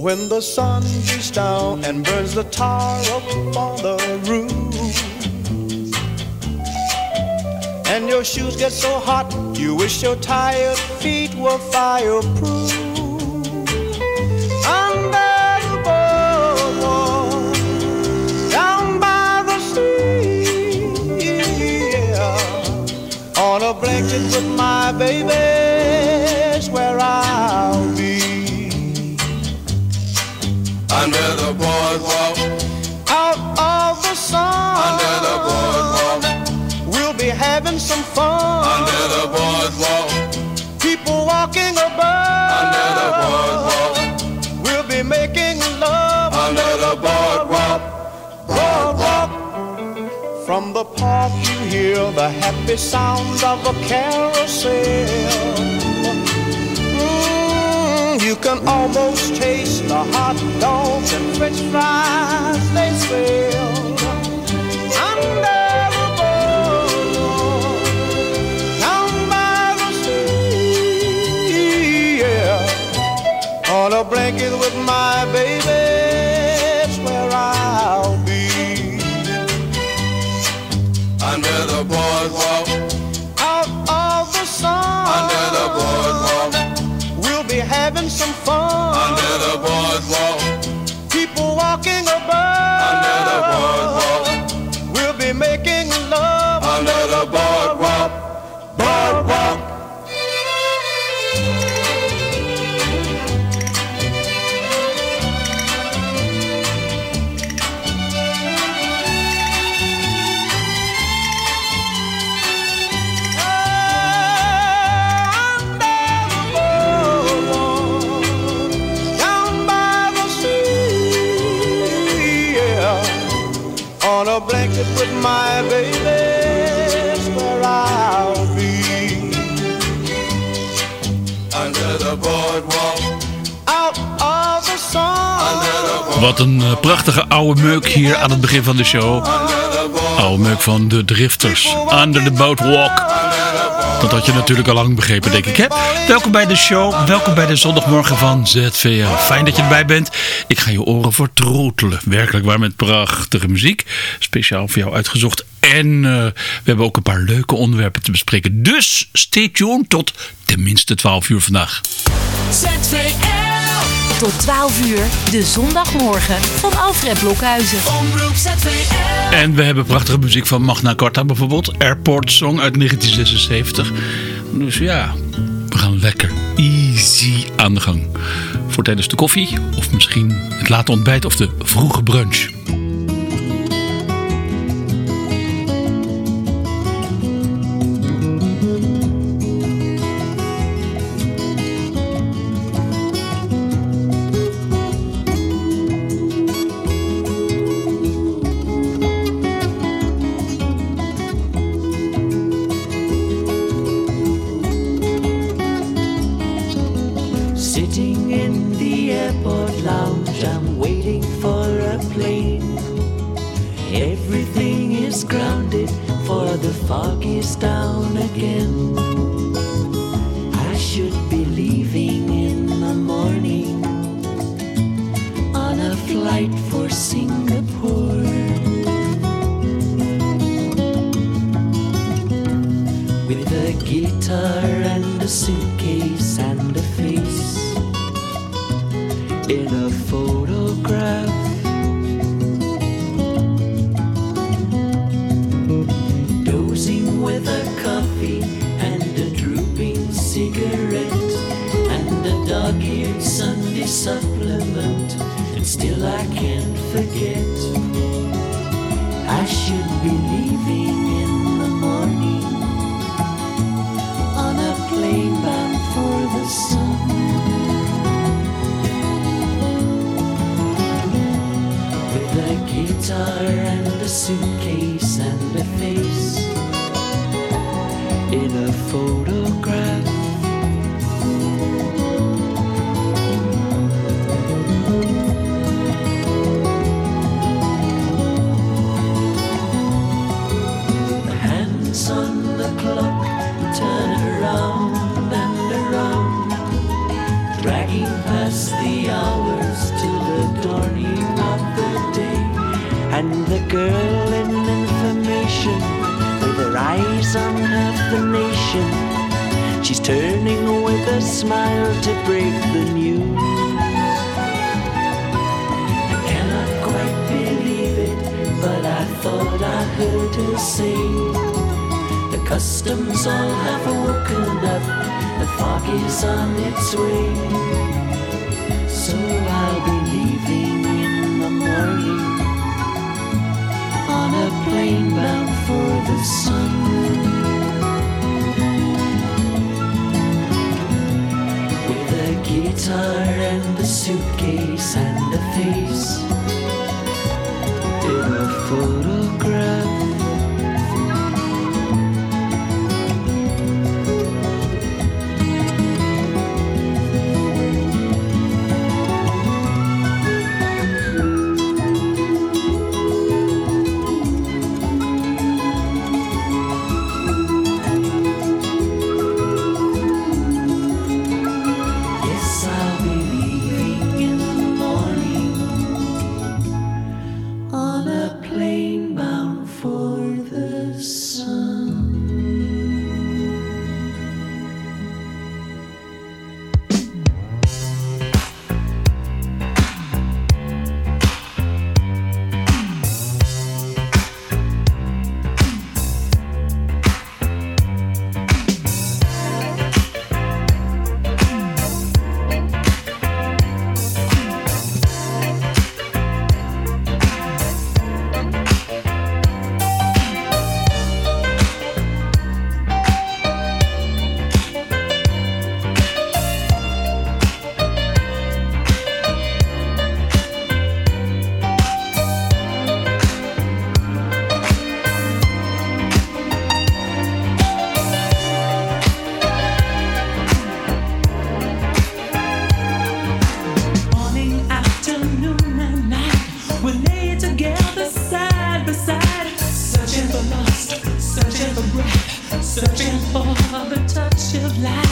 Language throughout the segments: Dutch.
When the sun beats down and burns the tar up on the roof, and your shoes get so hot, you wish your tired feet were fireproof. Under the boardwalk, down by the sea, on a blanket with my baby's park you hear the happy sounds of a carousel. Mm, you can almost taste the hot dogs and french fries they sell. Under the boardwalk, down by the sea, yeah. On a blanket with my baby, boardwalk, we'll be having some fun. under the boardwalk, People walking Wat een eh, prachtige oude meuk hier aan het begin van de show. Oude meuk van de Drifters. Under the Boat Walk. Dat had je natuurlijk al lang begrepen, denk ik. Welkom bij de show. Welkom bij de zondagmorgen van ZVL. Fijn dat je erbij bent. Ik ga je oren vertroetelen. Werkelijk waar met prachtige muziek. Speciaal voor jou uitgezocht. En eh, we hebben ook een paar leuke onderwerpen te bespreken. Dus stay tuned tot tenminste 12 uur vandaag. ZVL. Tot 12 uur, de zondagmorgen van Alfred Blokhuizen. En we hebben prachtige muziek van Magna Carta bijvoorbeeld. Airport Song uit 1976. Dus ja, we gaan lekker easy aan de gang. Voor tijdens de koffie of misschien het late ontbijt of de vroege brunch. Down again. I should be leaving in the morning on a flight for Singapore. With a guitar and a suitcase supplement, and still I can't forget. I should be leaving in the morning on a plane bound for the sun. With a guitar and a suitcase and a face turning with a smile to break the news. I cannot quite believe it, but I thought I heard her say the customs all have woken up, the fog is on its way. So I'll be leaving in the morning on a plane bound for the sun. Of the touch of light.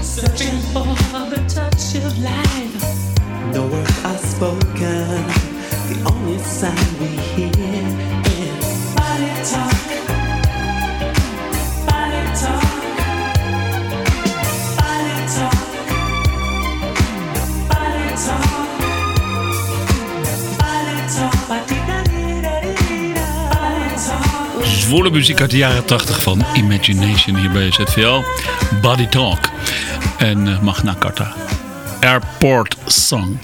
searching for the touch of life. No words are spoken, the only sound we hear. Volle muziek uit de jaren 80 van Imagination hier bij ZVL. Body Talk en eh, Magna Carta. Airport Song.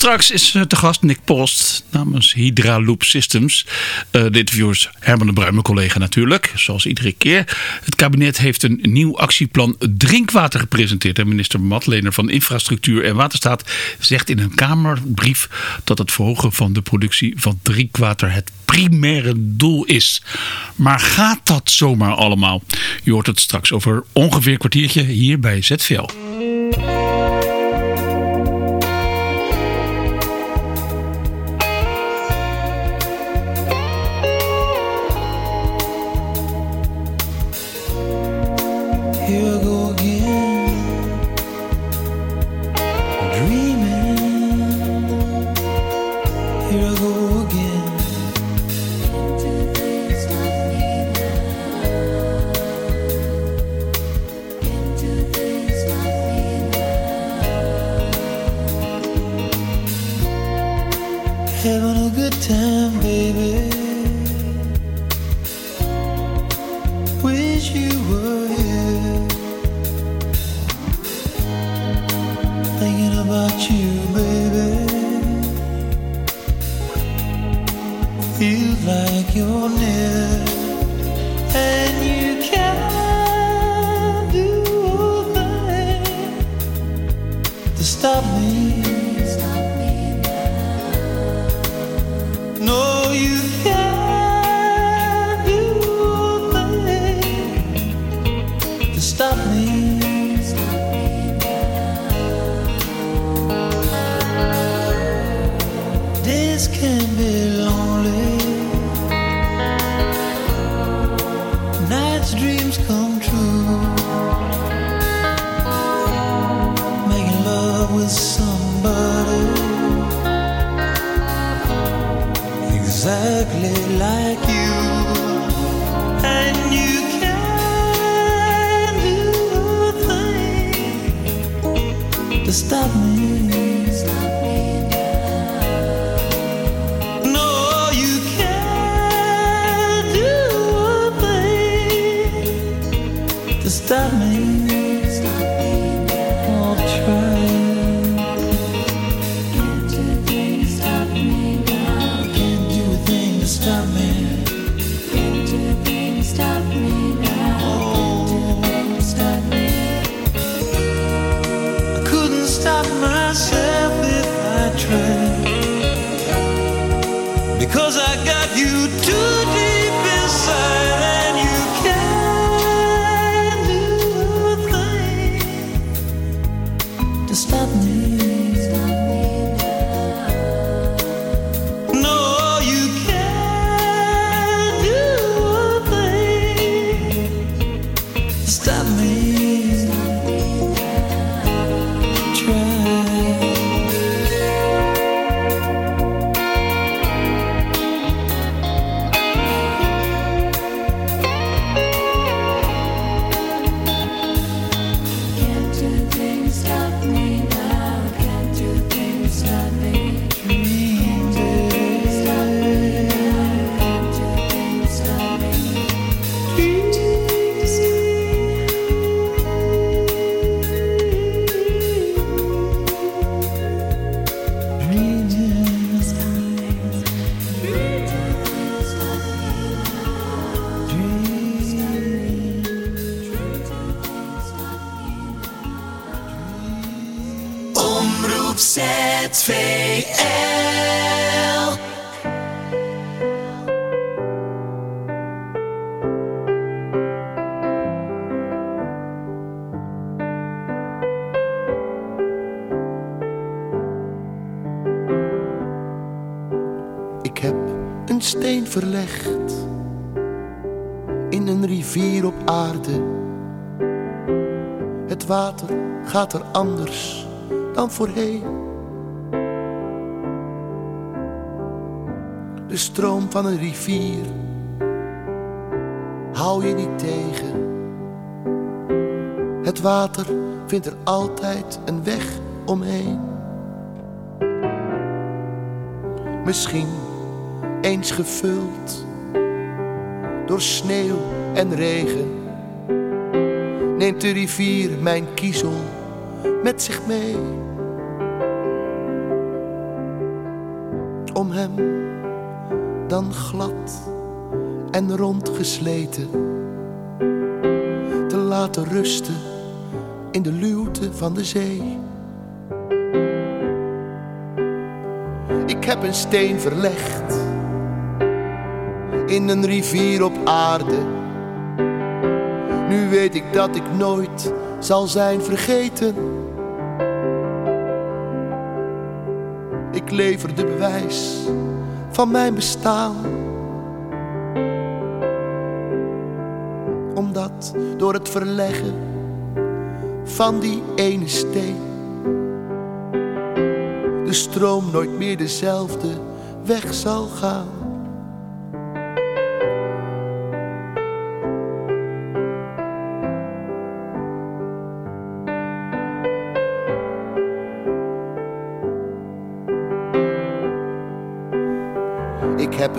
Straks is eh, te gast Nick Post namens Hydra Loop Systems. Eh, de interview is Herman de Bruin, mijn collega natuurlijk, zoals iedere keer. Het kabinet heeft een nieuw actieplan drinkwater gepresenteerd. En minister Matlener van Infrastructuur en Waterstaat zegt in een Kamerbrief dat het verhogen van de productie van drinkwater het primaire doel is. Maar gaat dat zomaar allemaal? Je hoort het straks over ongeveer een kwartiertje hier bij ZVL. you go Feels like you're near. And you can't do a thing to stop me. Stop me. Voorheen. De stroom van een rivier hou je niet tegen. Het water vindt er altijd een weg omheen. Misschien eens gevuld door sneeuw en regen. Neemt de rivier mijn kiezel met zich mee. Om hem dan glad en rondgesleten te laten rusten in de luwte van de zee. Ik heb een steen verlegd in een rivier op aarde. Nu weet ik dat ik nooit zal zijn vergeten. Ik lever de bewijs van mijn bestaan. Omdat door het verleggen van die ene steen de stroom nooit meer dezelfde weg zal gaan.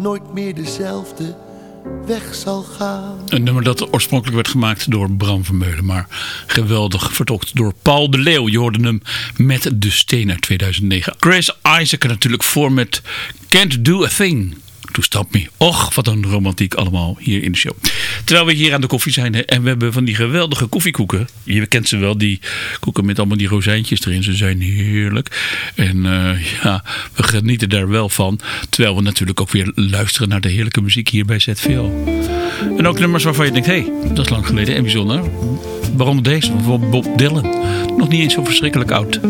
nooit meer dezelfde weg zal gaan. Een nummer dat oorspronkelijk werd gemaakt door Bram Vermeulen. Maar geweldig vertolkt door Paul de Leeuw. Je hoorde hem met De Steen uit 2009. Chris Isaac natuurlijk voor met Can't Do A Thing. To Stop Me. Och, wat een romantiek allemaal hier in de show. Terwijl we hier aan de koffie zijn en we hebben van die geweldige koffiekoeken. Je kent ze wel, die koeken met allemaal die rozijntjes erin. Ze zijn heerlijk. En eh, ja, we genieten daar wel van. Terwijl we natuurlijk ook weer luisteren naar de heerlijke muziek hier bij ZVL. En ook nummers waarvan je denkt, hé, hey, dat is lang geleden en bijzonder. Waaronder deze, bijvoorbeeld Bob Dylan. Nog niet eens zo verschrikkelijk oud.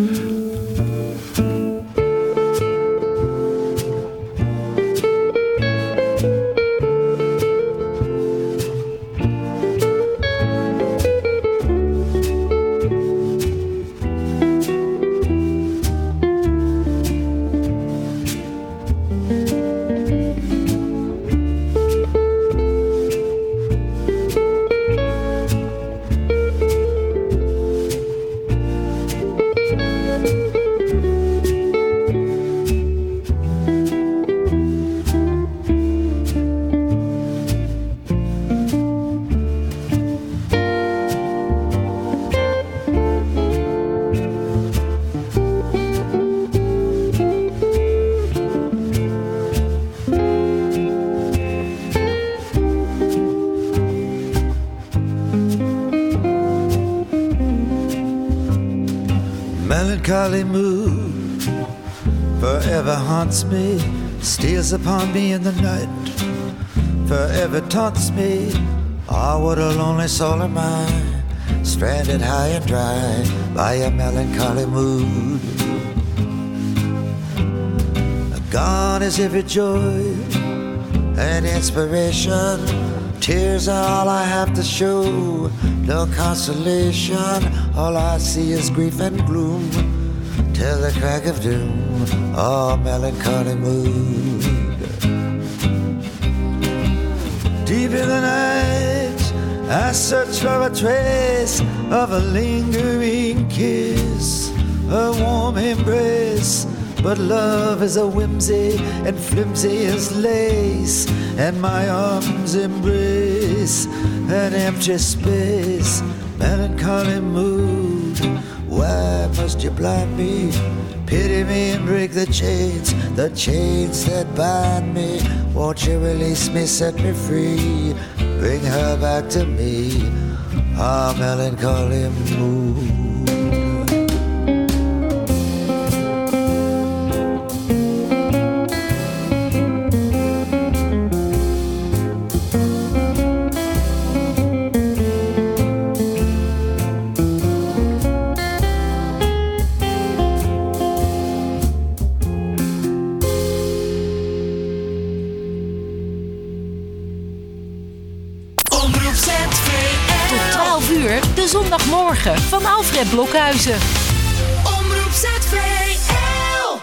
Lonely soul am I, stranded high and dry by a melancholy mood. Gone is every joy and inspiration. Tears are all I have to show, no consolation. All I see is grief and gloom till the crack of doom. Oh, melancholy mood. I search for a trace of a lingering kiss, a warm embrace. But love is a whimsy and flimsy as lace, and my arms embrace an empty space, melancholy mood. Why must you blind me? Pity me and break the chains, the chains that bind me. Won't you release me, set me free, bring her back to me? Ah, melancholy mood. De Blokhuizen. Omroep ZVL.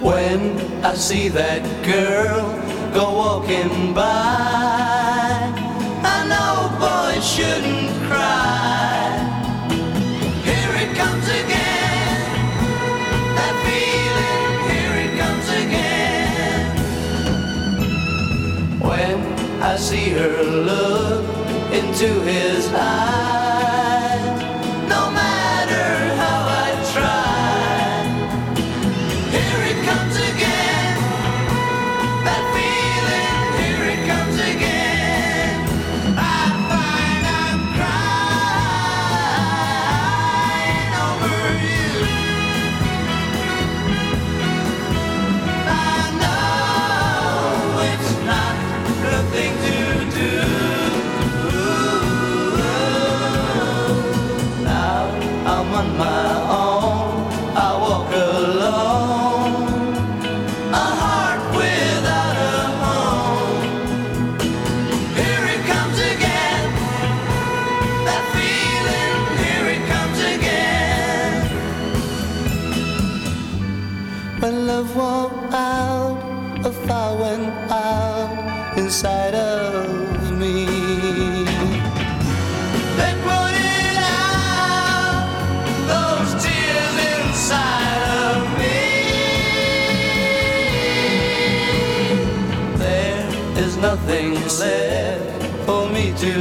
When I see that girl go walking by I see her look into his eyes.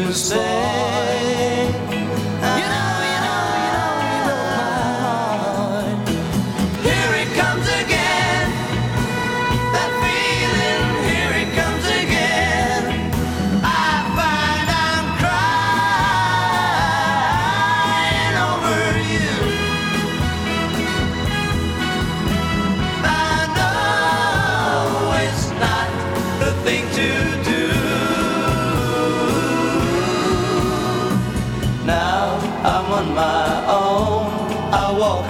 was.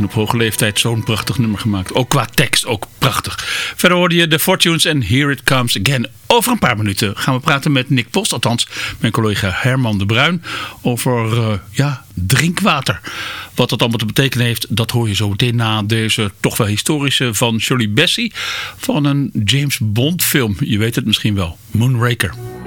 en op hoge leeftijd zo'n prachtig nummer gemaakt. Ook qua tekst, ook prachtig. Verder hoorde je The Fortunes en Here It Comes Again. Over een paar minuten gaan we praten met Nick Post, althans mijn collega Herman de Bruin, over eh, ja, drinkwater. Wat dat allemaal te betekenen heeft, dat hoor je zo meteen na deze toch wel historische van Shirley Bessie van een James Bond film. Je weet het misschien wel, Moonraker.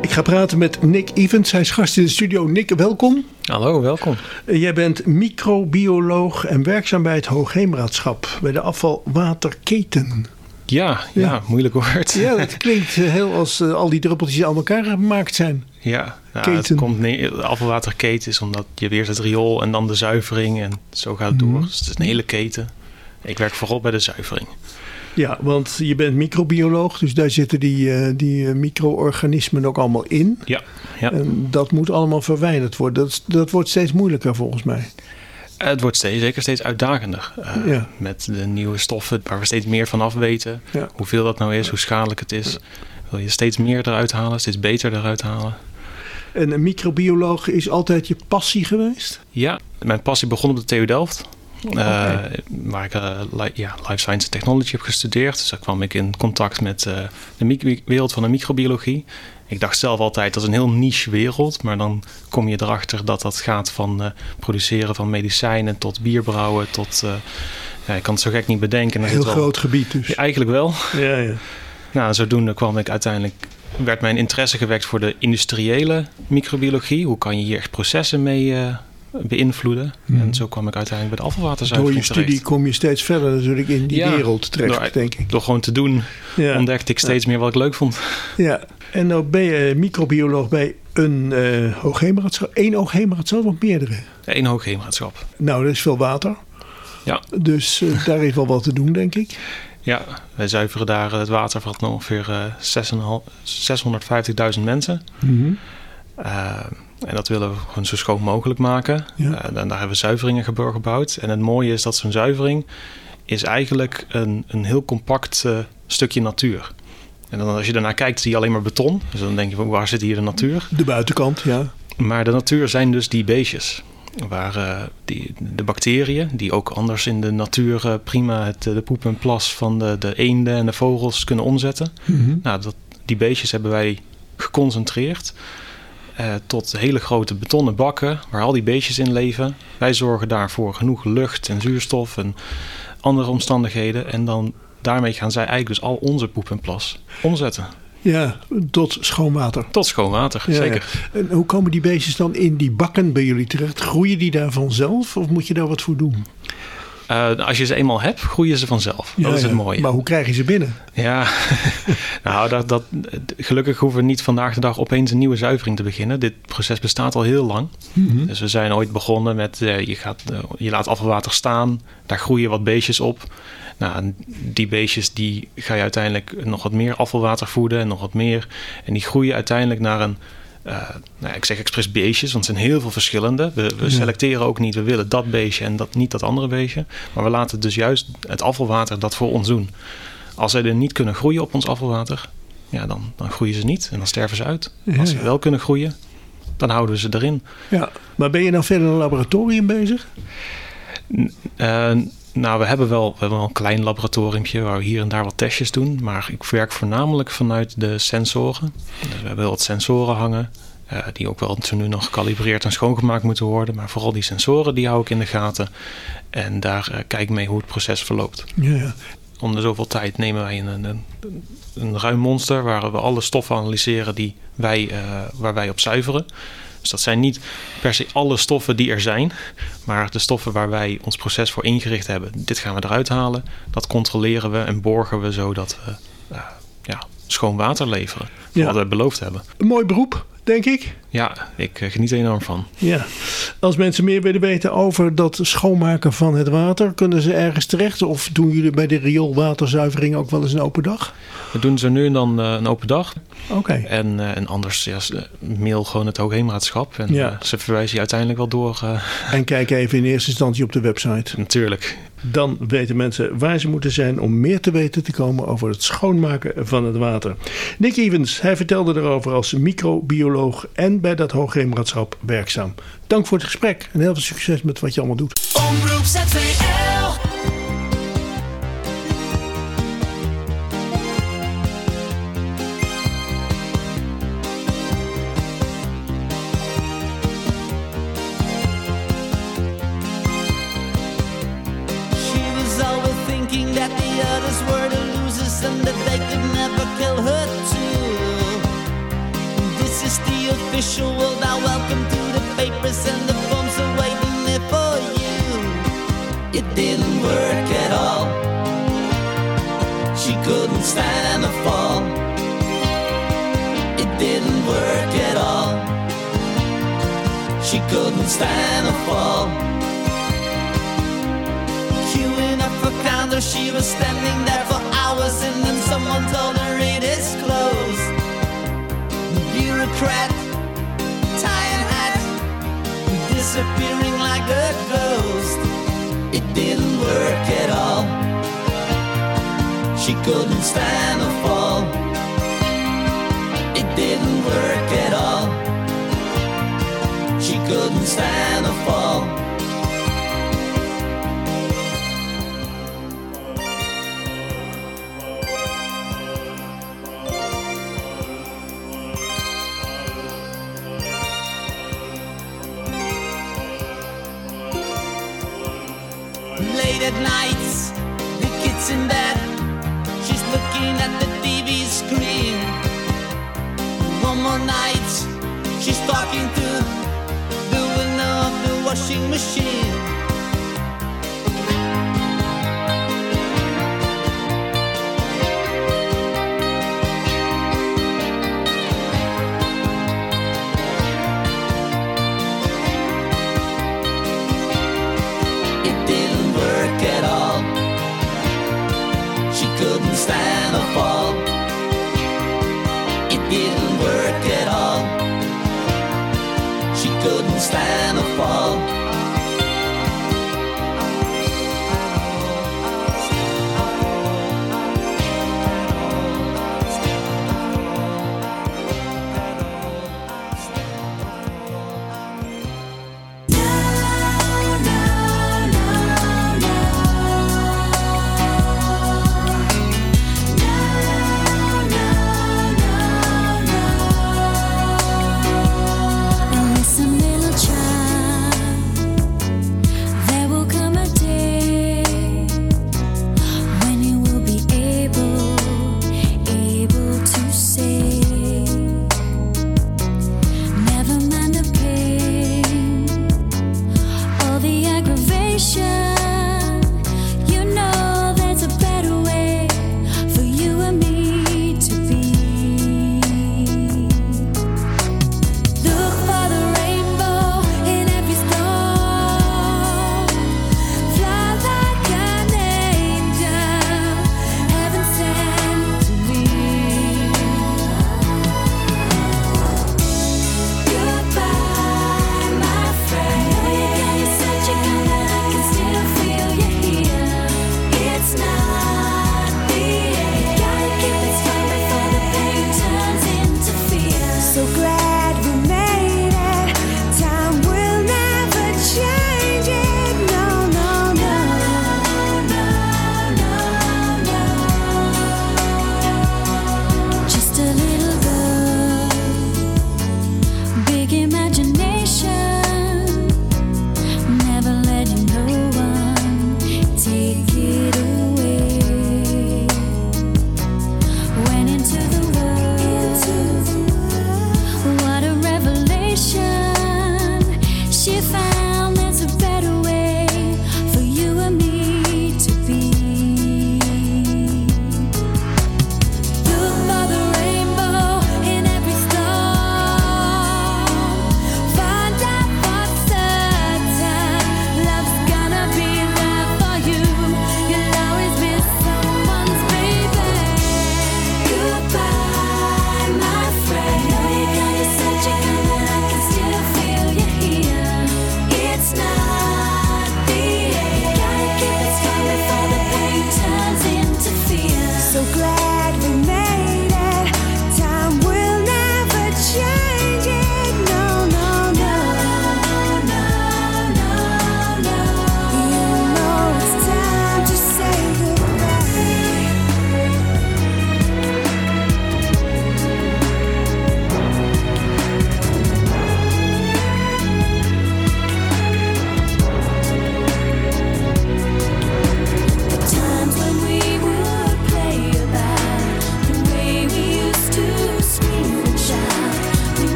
Ik ga praten met Nick Evans. Hij is gast in de studio. Nick, welkom. Hallo, welkom. Jij bent microbioloog en werkzaam bij het Hoogheemraadschap. Bij de afvalwaterketen. Ja, ja, moeilijk woord. Ja, dat klinkt eh, heel als eh, al die druppeltjes aan elkaar gemaakt zijn. Ja, nou, het komt neer, afvalwaterketen is omdat je weer het riool en dan de zuivering en zo gaat het door. Mhm. Dus het is een hele keten. Ik werk vooral bij de zuivering. Ja, want je bent microbioloog, dus daar zitten die, eh, die eh, micro-organismen ook allemaal in. Ja, ja. En dat moet allemaal verwijderd worden. Dat, dat wordt steeds moeilijker volgens mij. Het wordt steeds, zeker steeds uitdagender. eh, Ja. Met de nieuwe stoffen waar we steeds meer van af weten. Ja. Hoeveel dat nou is, hoe schadelijk het is. Wil je steeds meer eruit halen, steeds beter eruit halen. En een microbioloog is altijd je passie geweest? Ja, mijn passie begon op de TU Delft. Eh, waar ik eh, li- ja, Life Science and Technology heb gestudeerd. Dus daar kwam ik in contact met eh, de wereld van de microbiologie. Ik dacht zelf altijd dat is een heel niche wereld. Maar dan kom je erachter dat dat gaat van eh, produceren van medicijnen tot bierbrouwen tot... eh, ja, ik kan het zo gek niet bedenken. Er Heel wel- groot gebied dus. Ja, eigenlijk wel. Ja, ja. Nou, zodoende kwam ik uiteindelijk, werd mijn interesse gewekt voor de industriële microbiologie. Hoe kan je hier echt processen mee beïnvloeden? Mhm. En zo kwam ik uiteindelijk bij de Door afvalwaterzuivering je studie terecht. kom je steeds verder natuurlijk in die Ja, wereld terecht, door, denk ik. Door gewoon te doen Ja. ontdekte ik steeds meer wat ik leuk vond. Ja, en nou ben je microbioloog bij een eh hoogheemraadschap. Eén hoogheemraadschap of meerdere? Één hoogheemraadschap. Nou, dat is veel water. Ja. Dus eh, daar is wel wat te doen, denk ik. Ja, wij zuiveren daar het water van ongeveer eh, 6,5 650.000 mensen. Mhm. Uh, en dat willen we gewoon zo schoon mogelijk maken. Ja. En daar hebben we zuiveringen gebo- gebouwd. En het mooie is dat zo'n zuivering is eigenlijk een, een heel compact uh, stukje natuur. En dan als je daarnaar kijkt, zie je alleen maar beton. Dus dan denk je van waar zit hier de natuur? De buitenkant, ja. Maar de natuur zijn dus die beestjes. Waar uh, die, de bacteriën, die ook anders in de natuur uh, prima het, de poep en plas van de, de eenden en de vogels kunnen omzetten. Mhm. Nou, dat, die beestjes hebben wij geconcentreerd. Uh, tot hele grote betonnen bakken waar al die beestjes in leven. Wij zorgen daarvoor genoeg lucht en zuurstof en andere omstandigheden. En dan daarmee gaan zij eigenlijk dus al onze poep en plas omzetten. Ja, tot schoon water. Tot schoon water, Ja, zeker. ja. En hoe komen die beestjes dan in die bakken bij jullie terecht? Groeien die daar vanzelf of moet je daar wat voor doen? Uh, als je ze eenmaal hebt, groeien ze vanzelf. Dat is het ja. mooie. Maar hoe krijg je ze binnen? Ja, nou, dat, dat, gelukkig hoeven we niet vandaag de dag opeens een nieuwe zuivering te beginnen. Dit proces bestaat al heel lang. Mhm. Dus we zijn ooit begonnen met, uh, je, gaat, uh, je laat afvalwater staan, daar groeien wat beestjes op. Nou, die beestjes die ga je uiteindelijk nog wat meer afvalwater voeden en nog wat meer. En die groeien uiteindelijk naar een, uh, nou, ik zeg expres beestjes, want er zijn heel veel verschillende. We, selecteren ook niet, we willen dat beestje en dat, niet dat andere beestje. Maar we laten dus juist het afvalwater dat voor ons doen. Als zij er niet kunnen groeien op ons afvalwater, ja, dan, dan groeien ze niet en dan sterven ze uit. Als ze wel kunnen groeien, dan houden we ze erin. Ja, maar ben je dan verder in een laboratorium bezig? Uh, nou, we hebben, wel, we hebben wel een klein laboratoriumpje waar we hier en daar wat testjes doen. Maar ik werk voornamelijk vanuit de sensoren. Dus we hebben wel wat sensoren hangen. Uh, die ook wel zo nu nog gekalibreerd en schoongemaakt moeten worden. Maar vooral die sensoren die hou ik in de gaten. En daar uh, kijk ik mee hoe het proces verloopt. Ja, ja. Om de zoveel tijd nemen wij een, een, een ruim monster waar we alle stoffen analyseren die wij, uh, waar wij op zuiveren. Dus dat zijn niet per se alle stoffen die er zijn, maar de stoffen waar wij ons proces voor ingericht hebben. Dit gaan we eruit halen, dat controleren we en borgen we zodat we uh, ja, schoon water leveren. Ja. Wat we beloofd hebben. Een mooi beroep, denk ik. Ja, ik eh, geniet er enorm van. Ja. Als mensen meer willen weten over dat schoonmaken van het water, kunnen ze ergens terecht? Of doen jullie bij de rioolwaterzuivering ook wel eens een open dag? We doen zo nu en dan eh, een open dag. Oké. En, eh, en anders ja, mail gewoon het Hoogheemraadschap. En Ja. ze verwijzen je uiteindelijk wel door. En kijk even in eerste instantie op de website. natuurlijk. Dan weten mensen waar ze moeten zijn om meer te weten te komen over het schoonmaken van het water. Nick Evans, hij vertelde erover als microbioloog en bij dat Hoogheemraadschap werkzaam. Dank voor het gesprek en heel veel succes met wat je allemaal doet. Disappearing like a ghost. It didn't work at all. She couldn't stand the fall. It didn't work at all. She couldn't stand the fall. At nights, the kid's in bed. She's looking at the TV screen. One more night, she's talking to the window of the washing machine.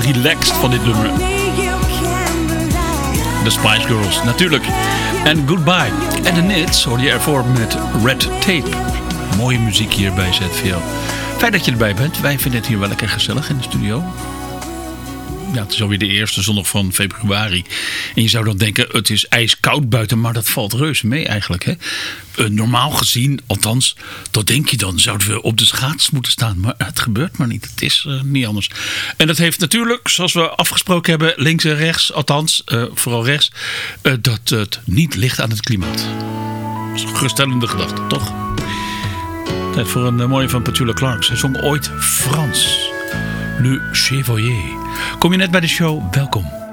Relaxed van dit nummer. De Spice Girls, natuurlijk. En Goodbye. En de Nits hoor je ervoor met Red Tape. Mooie muziek hier bij ZVL. Fijn dat je erbij bent. Wij vinden het hier wel lekker gezellig in de studio. Ja, het is alweer de eerste zondag van februari. En je zou dan denken, het is ijskoud buiten, maar dat valt reuze mee eigenlijk. Hè? Eh, normaal gezien, althans, dat denk je dan, zouden we op de schaats moeten staan. Maar het gebeurt maar niet. Het is eh, niet anders. En dat heeft natuurlijk, zoals we afgesproken hebben, links en rechts, althans, eh, vooral rechts, dat het niet ligt aan het klimaat. Dat is een geruststellende gedachte, toch? Tijd voor een mooie van Petula Clark. Zij zong ooit Frans. Le Chevalier. Kom je net bij de show? Welkom.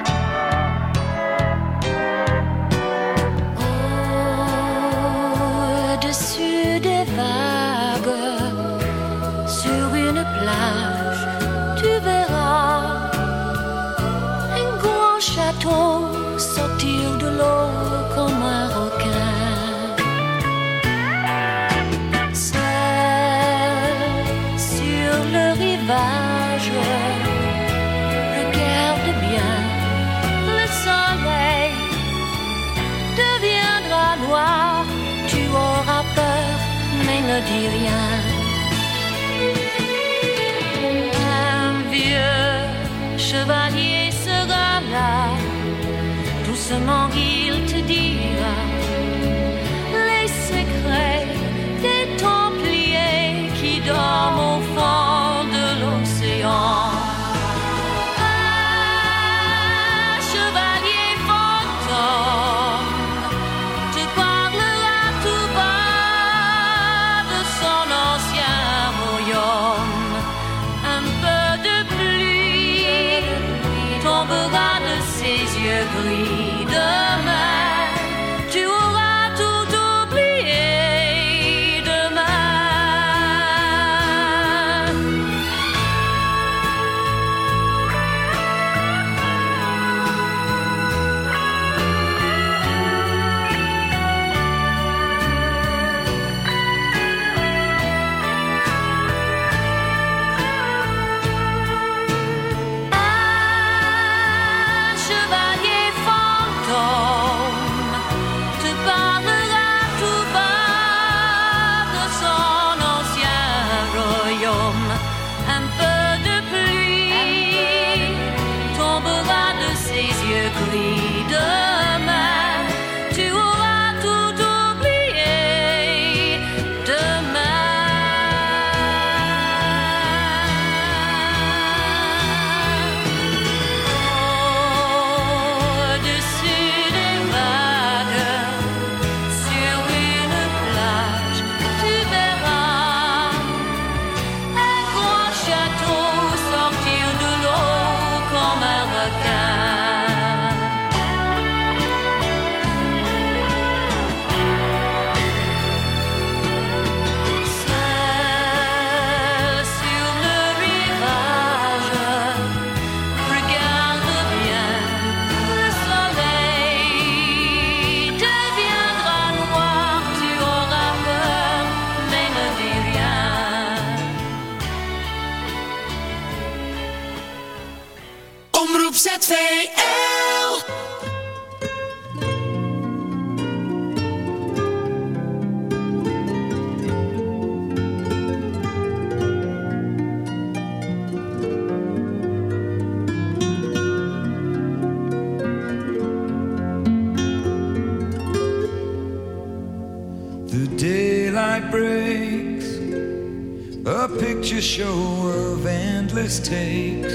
Show of endless takes.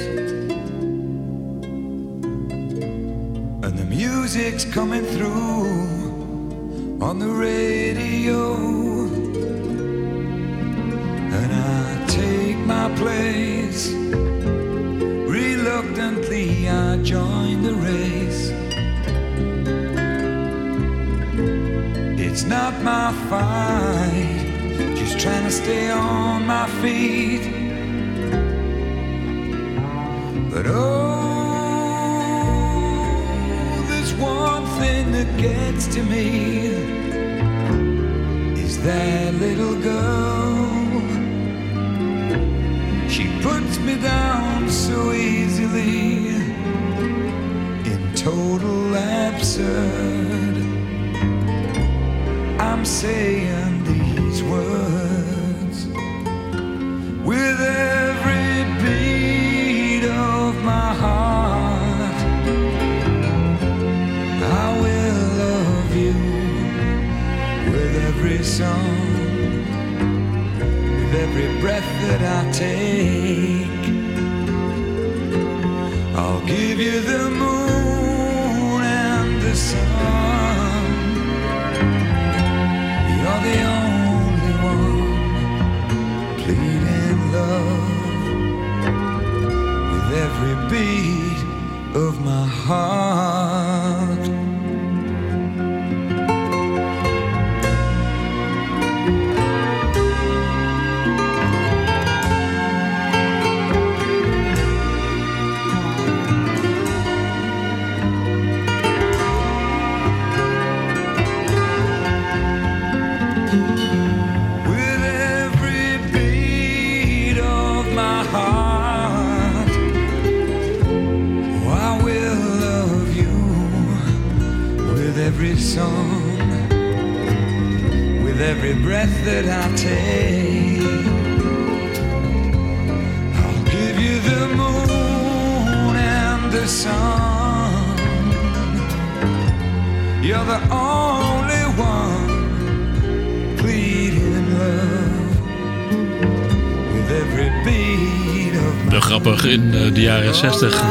And the music's coming through on the radio. To stay on my feet. But oh, there's one thing that gets to me is that little girl. She puts me down so easily in total absurd. I'm saying every breath that I take. I'll give you the moon and the sun. You're the only one pleading love with every beat of my heart.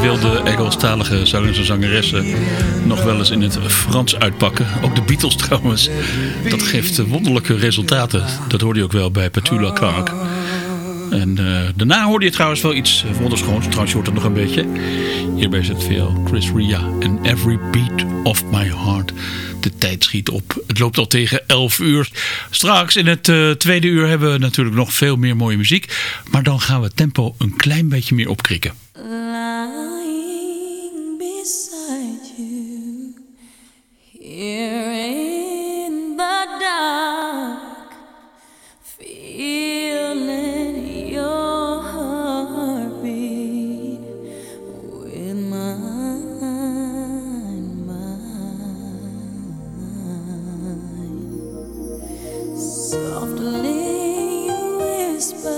60 wilden Engelstalige zangers en zangeressen nog wel eens in het Frans uitpakken. Ook de Beatles trouwens. Dat geeft wonderlijke resultaten. Dat hoorde je ook wel bij Petula Clark. En eh, daarna hoorde je trouwens wel iets wonderschoons. Trouwens, je hoort het nog een beetje. Hier bij ZVL, Chris Ria en Every Beat of My Heart. De tijd schiet op. Het loopt al tegen 11 uur. Straks in het eh, tweede uur hebben we natuurlijk nog veel meer mooie muziek. Maar dan gaan we tempo een klein beetje meer opkrikken. Whisper,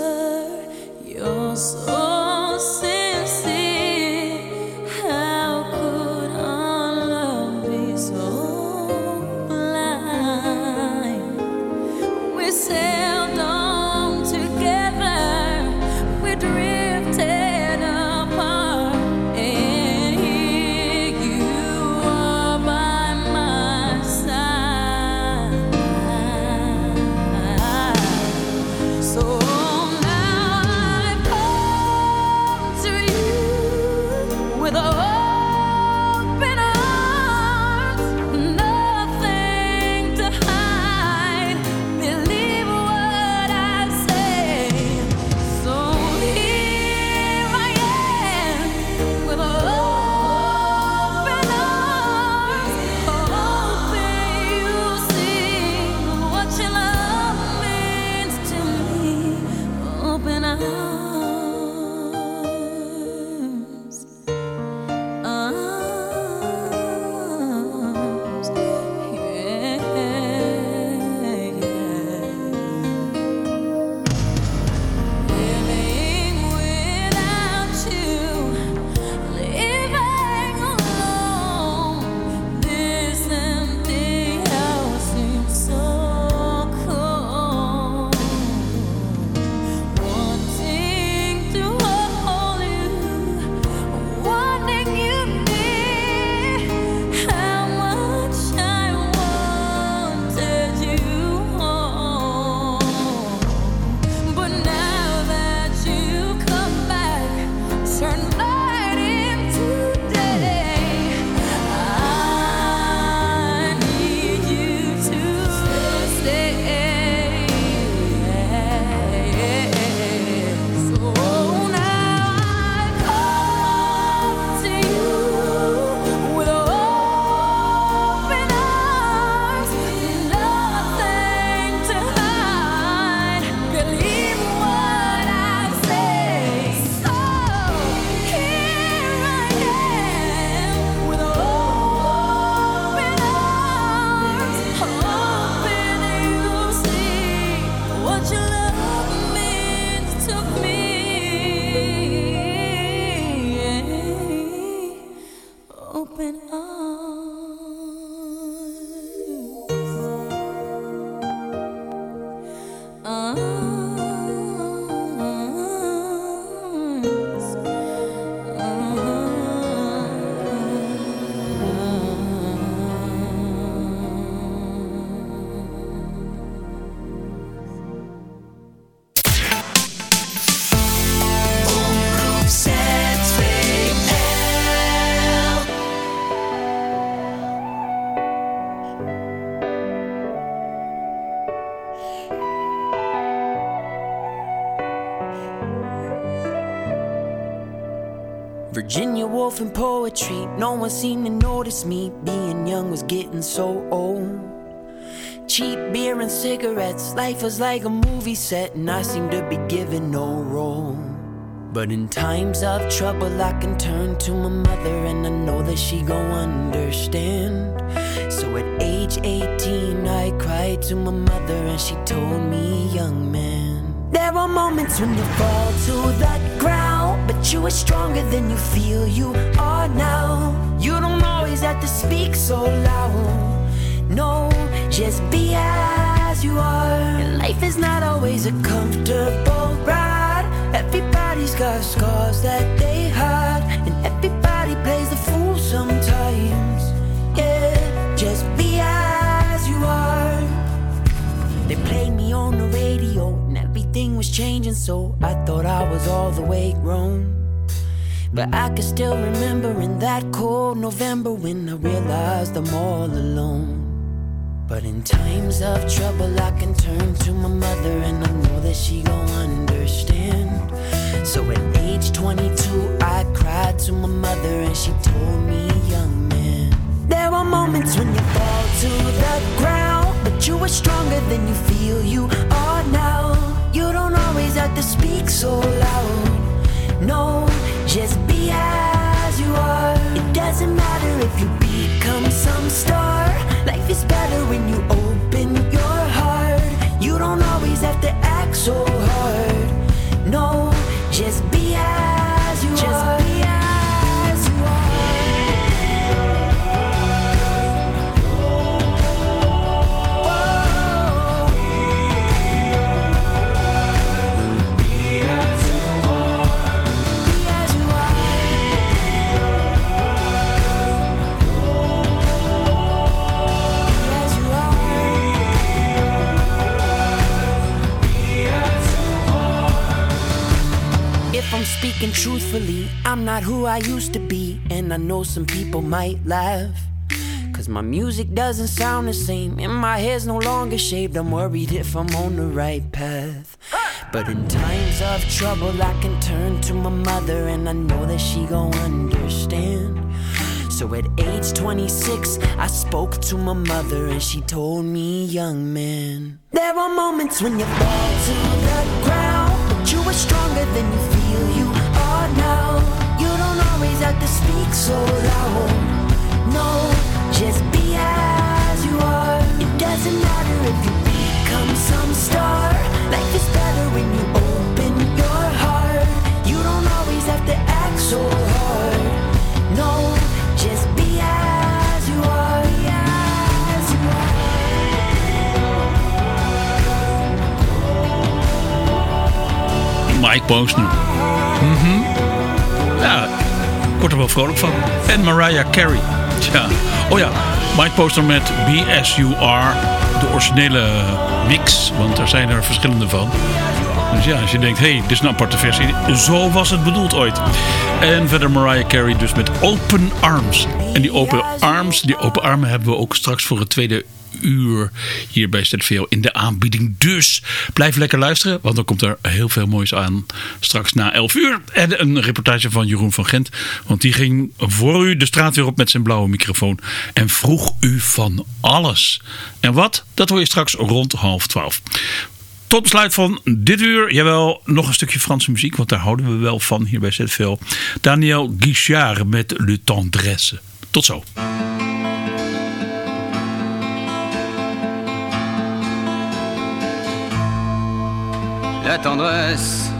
Virginia Woolf and poetry. No one seemed to notice me. Being young was getting so old. Cheap beer and cigarettes. Life was like a movie set, and I seemed to be given no role. But in times of trouble, I can turn to my mother, and I know that she gon' understand. So at age 18, I cried to my mother, and she told me, young man. There are moments when you fall to ground, you are stronger than you feel you are now. You don't always have to speak so loud. No, just be as you are. Life is not always a comfortable ride. Everybody's got scars that they hide, and everybody plays the fool sometimes. Yeah, just be as you are. They played me on the radio, everything was changing, so I thought I was all the way grown. But I can still remember in that cold November when I realized I'm all alone. But in times of trouble, I can turn to my mother, and I know that she gon' understand. So at age 22, I cried to my mother, and she told me, young man, there are moments when you fall to the ground, but you are stronger than you feel you are now. You don't always have to speak so loud. No, just be as you are. It doesn't matter if you become some star. Life is better when you open your heart. You don't always have to act so hard. No, just be as you just are. Speaking truthfully, I'm not who I used to be, and I know some people might laugh. Cause my music doesn't sound the same, and my hair's no longer shaved. I'm worried if I'm on the right path. But in times of trouble, I can turn to my mother, and I know that she gon' understand. So at age 26, I spoke to my mother, and she told me, young man, there are moments when you fall to the ground, but you are stronger than you feel now. You don't always have to speak so loud. No, just be as you are. It doesn't matter if you become some star. Life is better when you open your heart. You don't always have to act so hard. No, just be as you are. Be as you Mike Posner. Mhm. Ja, ik word er wel vrolijk van. En Mariah Carey. Tja. Oh ja, Mike Posner met Are. De originele mix, want er zijn er verschillende van. Dus ja, als je denkt, hé, hey, dit is een aparte versie. Zo was het bedoeld ooit. En verder Mariah Carey dus met Open Arms. En die Open Arms, die open armen hebben we ook straks voor het tweede uur hier bij ZVO in de aanbieding. Dus blijf lekker luisteren, want dan komt er heel veel moois aan straks na 11 uur. En een reportage van Jeroen van Gent, want die ging voor u de straat weer op met zijn blauwe microfoon en vroeg u van alles. En wat? Dat hoor je straks rond half twaalf. Tot besluit van dit uur, jawel, nog een stukje Franse muziek, want daar houden we wel van hier bij ZVL. Daniel Guichard met Le Tendresse. Tot zo. La tendresse,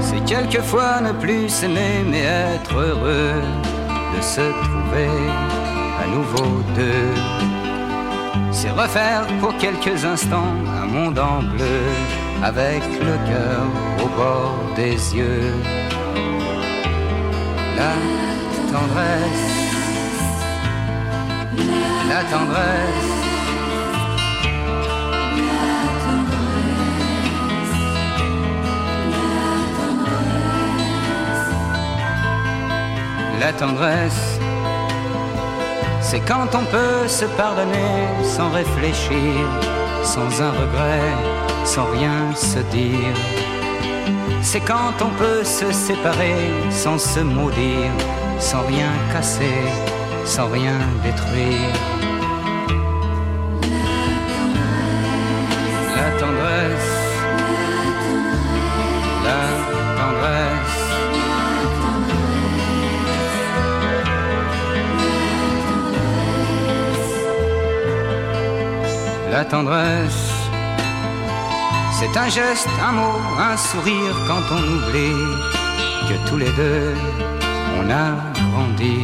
c'est quelquefois ne plus s'aimer mais être heureux de se trouver à nouveau deux. C'est refaire pour quelques instants un monde en bleu avec le cœur au bord des yeux. La tendresse, la tendresse. La tendresse, c'est quand on peut se pardonner sans réfléchir, sans un regret, sans rien se dire. c'est quand on peut se séparer sans se maudire, sans rien casser, sans rien détruire. La tendresse, c'est un geste, un mot, un sourire quand on oublie que tous les deux on a grandi.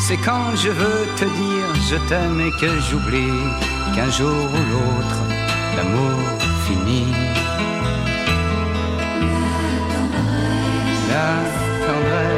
C'est quand je veux te dire je t'aime et que j'oublie qu'un jour ou l'autre l'amour finit. La tendresse,